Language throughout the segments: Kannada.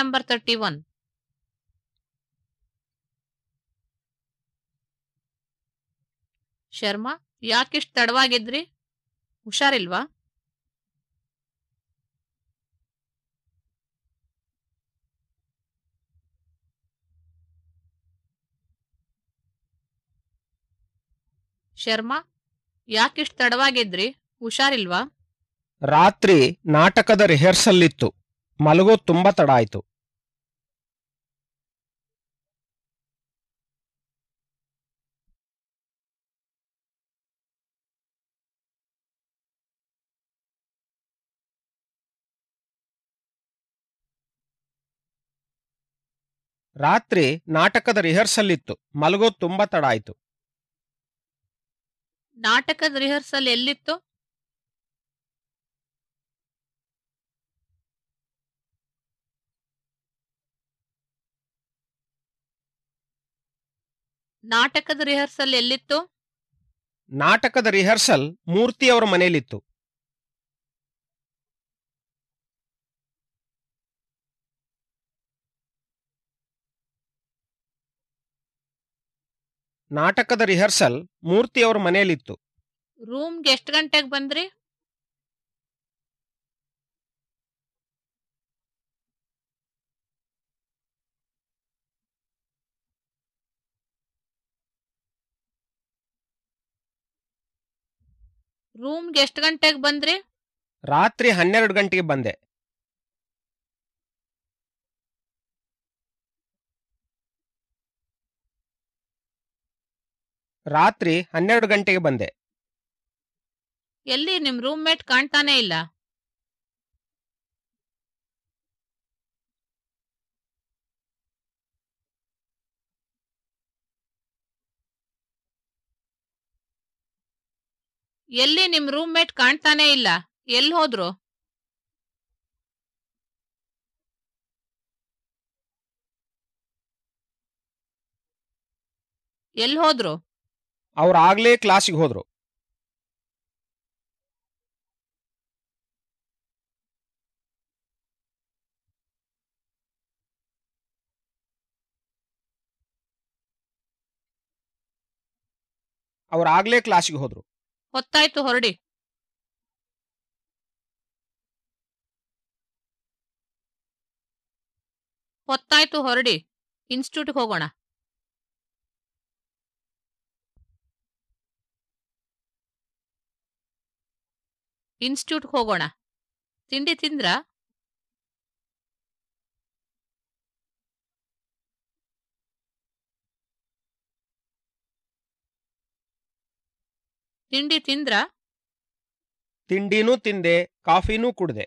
ನಂಬರ್ ತರ್ಟಿ ಒನ್ ಶರ್ಮಾ ಯಾಕಿಷ್ಟು ತಡವಾಗಿದ್ರಿ? ಹುಷಾರಿಲ್ವಾ? ಶರ್ಮಾ ಯಾಕಿಷ್ಟು ತಡವಾಗಿದ್ರಿ? ಹುಷಾರಿಲ್ವಾ? ರಾತ್ರಿ ನಾಟಕದ ರಿಹರ್ಸಲ್ ಇತ್ತು. ಮಲಗೋ ತುಂಬಾ ತಡ ಆಯ್ತು. ರಾತ್ರಿ ನಾಟಕದ ರಿಹರ್ಸಲ್ ಇತ್ತು ಮಲಗೋ ತುಂಬಾ ತಡ ಆಯ್ತು. ನಾಟಕದ ರಿಹರ್ಸಲ್ ಎಲ್ಲಿತ್ತು? ನಾಟಕದ ರಿಹರ್ಸಲ್ ಎಲ್ಲಿತ್ತು? ನಾಟಕದ ರಿಹರ್ಸಲ್ ಮೂರ್ತಿ ಅವರ ಮನೆಯಲ್ಲಿತ್ತು. ನಾಟಕದ ರಿಹರ್ಸಲ್ ಮೂರ್ತಿ ಅವರ ಮನೆಯಲ್ಲಿತ್ತು. ರೂಮ್ಗೆ ಎಷ್ಟು ಗಂಟೆಗೆ ಬಂದ್ರಿ? ರೂಮ್ಗೆ ಎಷ್ಟು ಗಂಟೆಗೆ ಬಂದ್ರಿ? ರಾತ್ರಿ ಹನ್ನೆರಡು ಗಂಟೆಗೆ ಬಂದೆ. ರಾತ್ರಿ ಹನ್ನೆರಡು ಗಂಟೆಗೆ ಬಂದೆ. ಎಲ್ಲಿ? ನಿಮ್ ರೂಮ್ ಮೇಟ್ ಕಾಣ್ತಾನೆ ಇಲ್ಲ. ಎಲ್ಲಿ ನಿಮ್ ರೂಮ್ ಮೇಟ್ ಕಾಣ್ತಾನೆ ಇಲ್ಲ? ಎಲ್ಲಿ ಹೋದ್ರು? ಎಲ್ಲಿ ಹೋದ್ರು? ಅವ್ರು ಆಗ್ಲೇ ಕ್ಲಾಸಿಗೆ ಹೋದ್ರು. ಅವ್ರು ಆಗ್ಲೇ ಕ್ಲಾಸಿಗೆ ಹೋದ್ರು. ಹೊತ್ತಾಯ್ತು ಹೊರಡಿ. ಹೊತ್ತಾಯ್ತು ಹೊರಡಿ. ಇನ್ಸ್ಟಿಟ್ಯೂಟ್ಗೆ ಹೋಗೋಣ. ಇನ್ಸ್ಟಿಟ್ಯೂಟ್ಗೆ ಹೋಗೋಣ. ತಿಂಡಿ ತಿಂದ್ರಾ? ತಿಂಡಿ ತಿಂದ್ರ? ತಿಂಡಿನೂ ತಿಂದೆ, ಕಾಫಿನೂ ಕುಡ್ದೆ.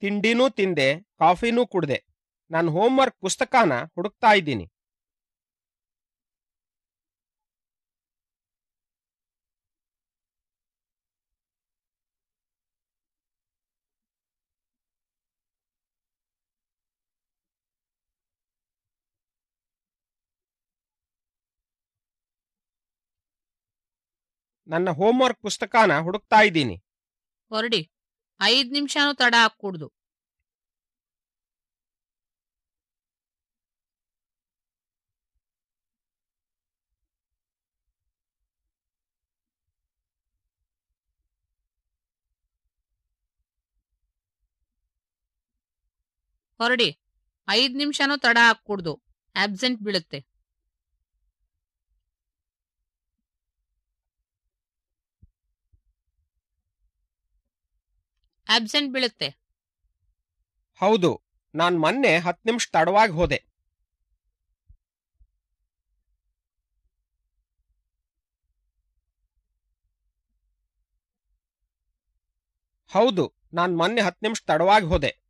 ತಿಂಡಿನೂ ತಿಂದೆ, ಕಾಫಿನೂ ಕುಡ್ದೆ. ನಾನು ಹೋಮ್ವರ್ಕ್ ಪುಸ್ತಕನ ಹುಡುಕ್ತಾ ಇದ್ದೀನಿ. ನನ್ನ ಹೋಮ್ವರ್ಕ್ ಪುಸ್ತಕನ ಹುಡುಕ್ತಾ ಇದ್ದೀನಿ. ಹೊರಡಿ, ಐದು ನಿಮಿಷನೂ ತಡ ಹಾಕೂಡ್ದು ಹೊರಡಿ, ಐದು ನಿಮಿಷನೂ ತಡ ಹಾಕೂಡ್ದು ಆಬ್ಸೆಂಟ್ ಬೀಳುತ್ತೆ. ಆಬ್ಸೆಂಟ್ ಬೀಳುತ್ತೆ. ಹೌದು, ನಾನ್ ಮೊನ್ನೆ ಹತ್ತು ನಿಮಿಷ ತಡವಾಗಿ ಹೋದೆ. ಹೌದು, ನಾನ್ ಮೊನ್ನೆ ಹತ್ತು ನಿಮಿಷ ತಡವಾಗಿ ಹೋದೆ.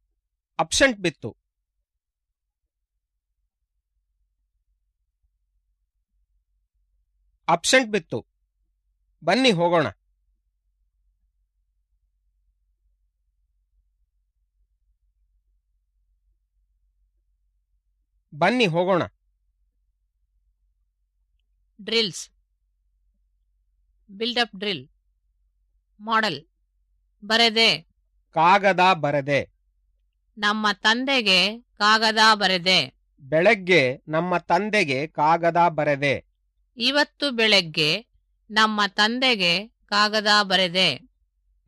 ಅಬ್ಸೆಂಟ್ ಬಿತ್ತು. ಅಬ್ಸೆಂಟ್ ಬಿತ್ತು. ಬನ್ನಿ ಹೋಗೋಣ. ಬನ್ನಿ ಹೋಗೋಣ. ಡ್ರಿಲ್ಸ್. Buildup drill. ಮಾಡೆಲ್. ಬರೆದೆ. ಕಾಗದ ಬರೆದೆ. ನಮ್ಮ ತಂದೆಗೆ ಕಾಗದ ಬರೆದೆ. ಬೆಳಗ್ಗೆ ನಮ್ಮ ತಂದೆಗೆ ಕಾಗದ ಬರೆದೆ. ಇವತ್ತು ಬೆಳಗ್ಗೆ ನಮ್ಮ ತಂದೆಗೆ ಕಾಗದ ಬರೆದೆ.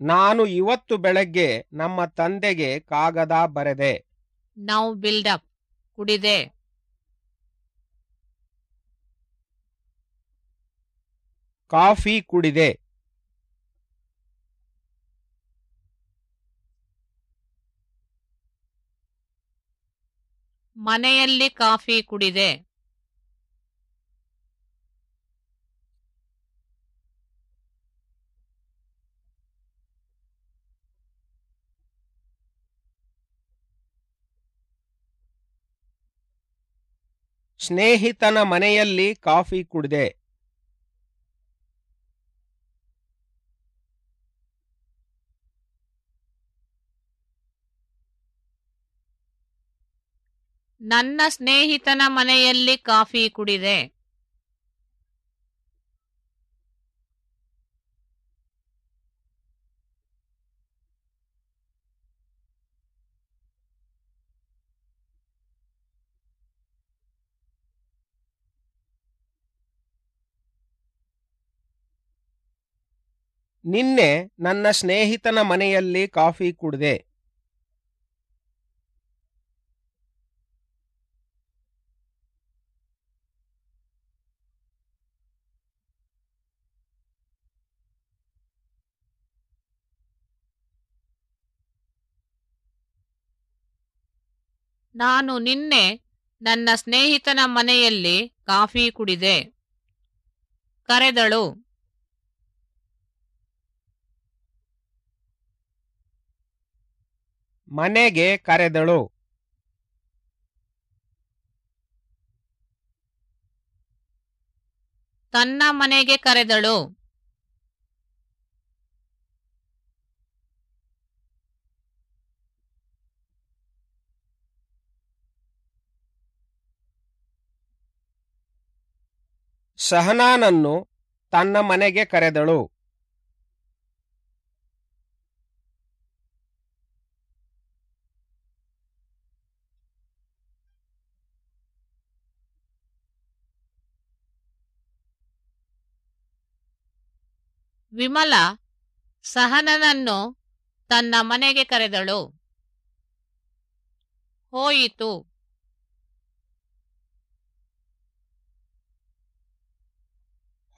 ನಾನು ಇವತ್ತು ಬೆಳಗ್ಗೆ ನಮ್ಮ ತಂದೆಗೆ ಕಾಗದ ಬರೆದೆ. ನಾವು ಬಿಲ್ಡಪ್. ಕುಡಿದೆ. ಕಾಫಿ ಕುಡಿದೆ. ಮನೆಯಲ್ಲಿ ಕಾಫಿ ಕುಡಿದೆ. ಸ್ನೇಹಿತನ ಮನೆಯಲ್ಲಿ ಕಾಫಿ ಕುಡಿದೆ. ನನ್ನ ಸ್ನೇಹಿತನ ಮನೆಯಲ್ಲಿ ಕಾಫಿ ಕುಡಿದೆ. ನಿನ್ನೆ ನನ್ನ ಸ್ನೇಹಿತನ ಮನೆಯಲ್ಲಿ ಕಾಫಿ ಕುಡಿದೆ. ನಾನು ನಿನ್ನೆ ನನ್ನ ಸ್ನೇಹಿತನ ಮನೆಯಲ್ಲಿ ಕಾಫಿ ಕುಡಿದೆ. ಕರೆದಳು. ಮನೆಗೆ ಕರೆದಳು. ತನ್ನ ಮನೆಗೆ ಕರೆದಳು. ಸಹನಾನನ್ನು ತನ್ನ ಮನೆಗೆ ಕರೆದಳು. ವಿಮಲ ಸಹನನನ್ನು ತನ್ನ ಮನೆಗೆ ಕರೆದಳು. ಹೋಯಿತು.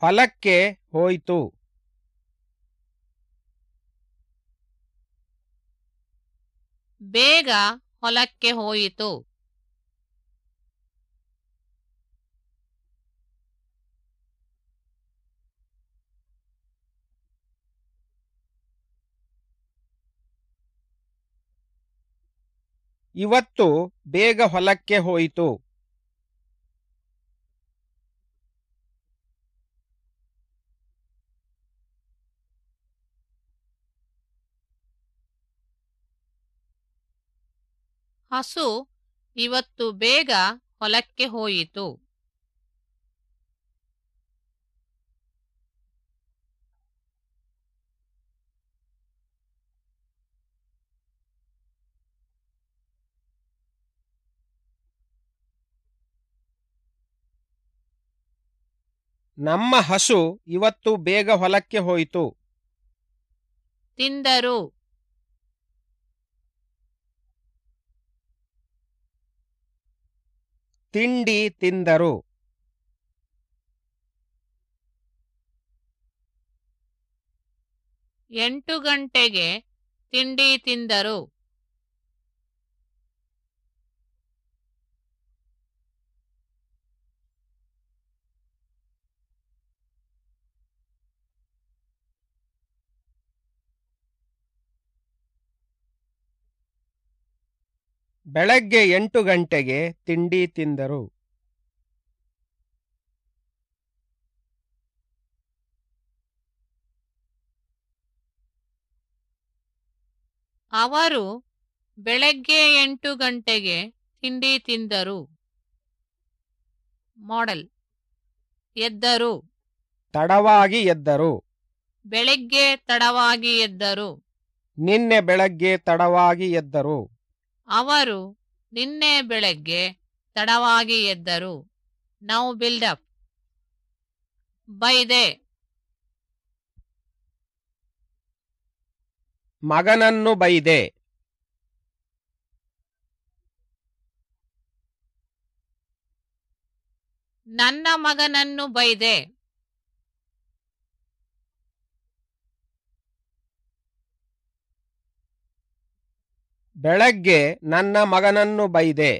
ಹೊಲಕ್ಕೆ ಹೋಯಿತು. ಬೇಗ ಹೊಲಕ್ಕೆ ಹೋಯಿತು. ಇವತ್ತು ಬೇಗ ಹೊಲಕ್ಕೆ ಹೋಯಿತು. ಹಸು ಇವತ್ತು ಬೇಗ ಹೊಲಕ್ಕೆ ಹೋಯಿತು. ನಮ್ಮ ಹಸು ಇವತ್ತು ಬೇಗ ಹೊಲಕ್ಕೆ ಹೋಯಿತು. ತಿಂದರು. ತಿಂಡಿ ತಿಂದರು. ಎಂಟು ಗಂಟೆಗೆ ತಿಂಡಿ ತಿಂದರು. ಬೆಳಗ್ಗೆ ಎಂಟು ಗಂಟೆಗೆ ತಿಂಡಿ ತಿಂದರು. ಅವರು ಬೆಳಗ್ಗೆ ಎಂಟು ಗಂಟೆಗೆ ತಿಂಡಿ ತಿಂದರು. ಮಾಡೆಲ್. ಎದ್ದರು. ತಡವಾಗಿ ಎದ್ದರು. ಬೆಳಗ್ಗೆ ತಡವಾಗಿ ಎದ್ದರು. ನಿನ್ನೆ ಬೆಳಗ್ಗೆ ತಡವಾಗಿ ಎದ್ದರು. ಅವರು ನಿನ್ನೆ ಬೆಳಗ್ಗೆ ತಡವಾಗಿ ಎದ್ದರು. ನೌ ಬಿಲ್ಡಪ್ ಬೈದೆ ಮಗನನ್ನು ಬೈದೆ ನನ್ನ ಮಗನನ್ನು ಬೈದೆ ಬೆಳಗ್ಗೆ ನನ್ನ ಮಗನನ್ನು ಬೈದೆ.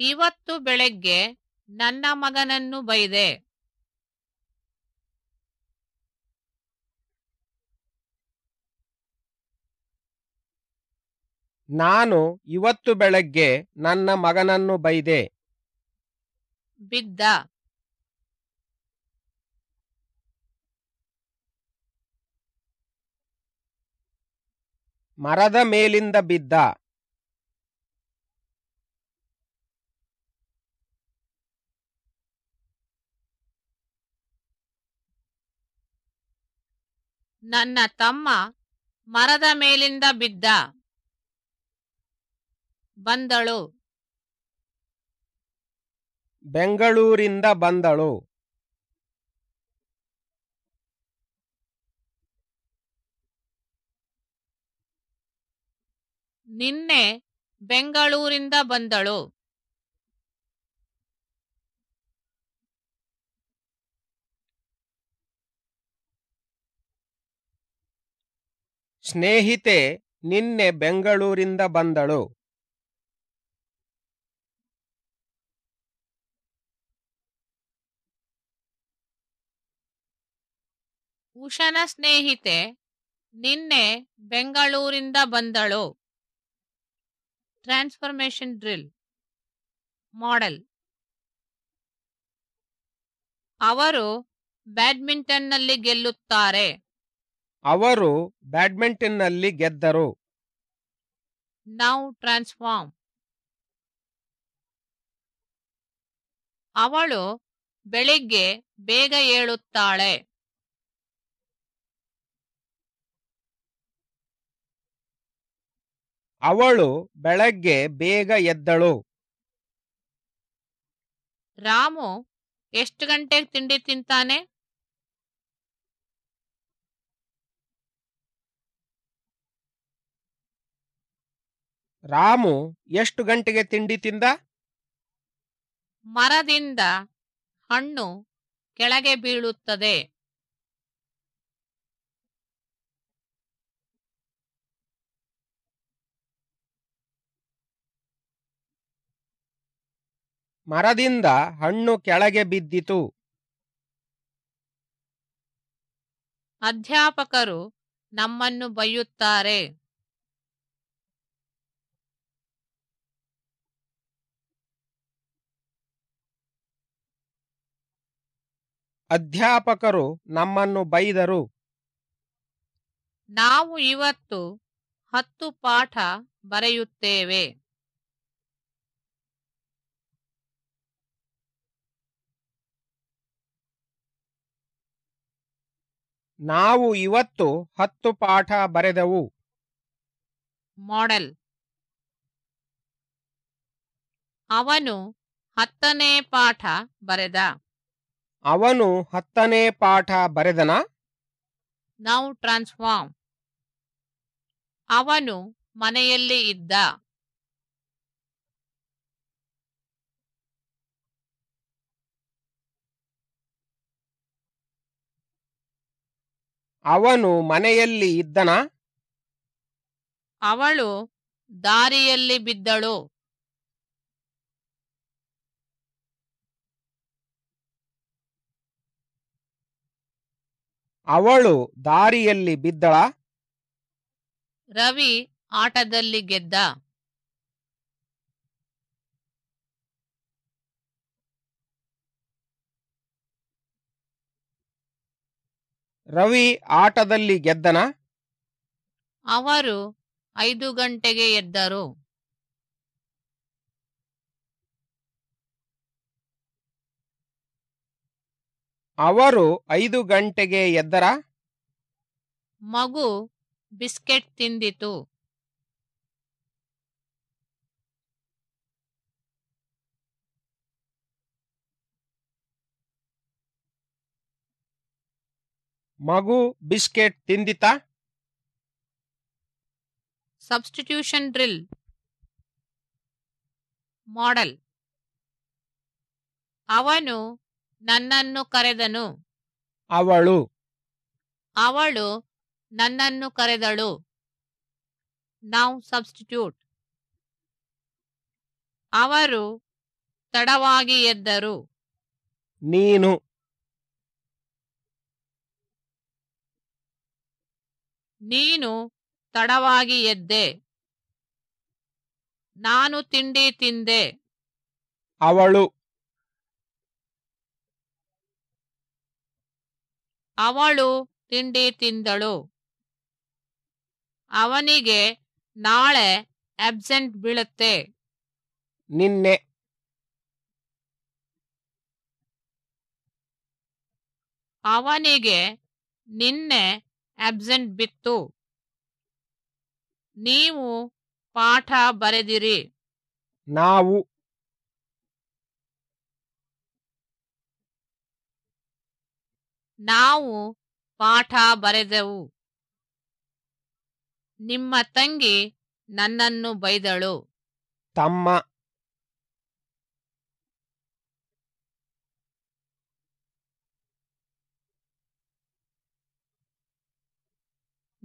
ಇವತ್ತು ಬೆಳಗ್ಗೆ ನನ್ನ ಮಗನನ್ನು ಬೈದೆ. ನಾನು ಇವತ್ತು ಬೆಳಗ್ಗೆ ನನ್ನ ಮಗನನ್ನು ಬೈದೆ. ಬಿದ್ದ. ಮರದ ಮೇಲಿಂದ ಬಿದ್ದ. ನನ್ನ ತಮ್ಮ ಮರದ ಮೇಲಿಂದ ಬಿದ್ದ. ಬಂದಳು. ಬೆಂಗಳೂರಿಂದ ಬಂದಳು. ನಿನ್ನೆ ಬೆಂಗಳೂರಿಂದ ಬಂದಳು. ಸ್ನೇಹಿತೆ ನಿನ್ನೆ ಬೆಂಗಳೂರಿಂದ ಬಂದಳು. ಉಷನ ಸ್ನೇಹಿತೆ ನಿನ್ನೆ ಬೆಂಗಳೂರಿಂದ ಬಂದಳು. ಟ್ರಾನ್ಸ್ಫರ್ಮೇಷನ್ ಡ್ರಿಲ್ ಮಾಡೆಲ್ ಅವರು ಬ್ಯಾಡ್ಮಿಂಟನ್ನಲ್ಲಿ ಗೆಲ್ಲುತ್ತಾರೆ. ಅವರು ಬ್ಯಾಡ್ಮಿಂಟನ್ನಲ್ಲಿ ಗೆದ್ದರು. ನೌ ಟ್ರಾನ್ಸ್ಫಾರ್ಮ್ ಅವಳು ಬೆಳಿಗ್ಗೆ ಬೇಗ ಏಳುತ್ತಾಳೆ. ಅವಳು ಬೆಳಗ್ಗೆ ಬೇಗ ಎದ್ದಳು. ರಾಮು ಎಷ್ಟು ಗಂಟೆಗೆ ತಿಂಡಿ ತಿಂತಾನೆ? ರಾಮು ಎಷ್ಟು ಗಂಟೆಗೆ ತಿಂಡಿ ತಿಂದ? ಮರದಿಂದ ಹಣ್ಣು ಕೆಳಗೆ ಬೀಳುತ್ತದೆ. ಮರದಿಂದ ಹಣ್ಣು ಕೆಳಗೆ ಬಿದ್ದಿತು. ಅಧ್ಯಾಪಕರು ನಮ್ಮನ್ನು ಬೈಯುತ್ತಾರೆ. ಅಧ್ಯಾಪಕರು ನಮ್ಮನ್ನು ಬೈದರು. ನಾವು ಇವತ್ತು ಹತ್ತು ಪಾಠ ಬರೆಯುತ್ತೇವೆ. ನಾವು ಇವತ್ತು ಹತ್ತು ಪಾಠ ಬರೆದವು. ಮಾಡೆಲ್. ಅವನು ಹತ್ತನೇ ಪಾಠ ಬರೆದ. ಅವನು ಹತ್ತನೇ ಪಾಠ ಬರೆದನ? ನೌ ಟ್ರಾನ್ಸ್ಫಾರ್ಮ್ ಅವನು ಮನೆಯಲ್ಲಿ ಇದ್ದ. ಅವನು ಮನೆಯಲ್ಲಿ ಇದ್ದನ? ಅವಳು ದಾರಿಯಲ್ಲಿ ಬಿದ್ದಳು. ಅವಳು ದಾರಿಯಲ್ಲಿ ಬಿದ್ದಳ? ರವಿ ಆಟದಲ್ಲಿ ಗೆದ್ದ. ರವಿ ಆಟದಲ್ಲಿ ಗೆದ್ದನ? ಅವರು ಐದು ಗಂಟೆಗೆ ಎದ್ದರು. ಅವರು ಐದು ಗಂಟೆಗೆ ಎದ್ದರ? ಮಗು ಬಿಸ್ಕೆಟ್ ತಿಂದಿತು. ಮಗು ಬಿಸ್ಕೆಟ್ ತಿಂದಿತಾ? ಸಬ್ಸ್ಟಿಟ್ಯೂಷನ್ ಡ್ರಿಲ್ ಮಾಡೆಲ್ ಅವನು ನನ್ನನ್ನು ಕರೆದನು. ಅವಳು. ಅವಳು ನನ್ನನ್ನು ಕರೆದಳು. ನಾವು ಸಬ್ಸ್ಟಿಟ್ಯೂಟ್ ಅವರು ತಡವಾಗಿ ಎದ್ದರು. ನೀನು ನೀನು ತಡವಾಗಿ ಎದ್ದೆ. ನಾನು ತಿಂಡಿ ತಿಂದೆ. ಅವಳು ಅವಳು ತಿಂಡಿ ತಿಂದಳು. ಅವನಿಗೆ ನಾಳೆ ಅಬ್ಸೆಂಟ್ ಬೀಳುತ್ತೆ. ನಿನ್ನೆ. ಅವನಿಗೆ ನಿನ್ನೆ ಅಬ್ಸೆಂಟ್ ಬಿತ್ತು. ನೀವು ಪಾಠ ಬರೆದಿರಿ. ನಾವು ನಾವು ಪಾಠ ಬರೆದೆವು. ನಿಮ್ಮ ತಂಗಿ ನನ್ನನ್ನು ಬೈದಳು. ತಮ್ಮ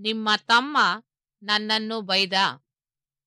ನಿಮ್ಮ ತಮ್ಮ ನನ್ನನ್ನು ಬೈದ.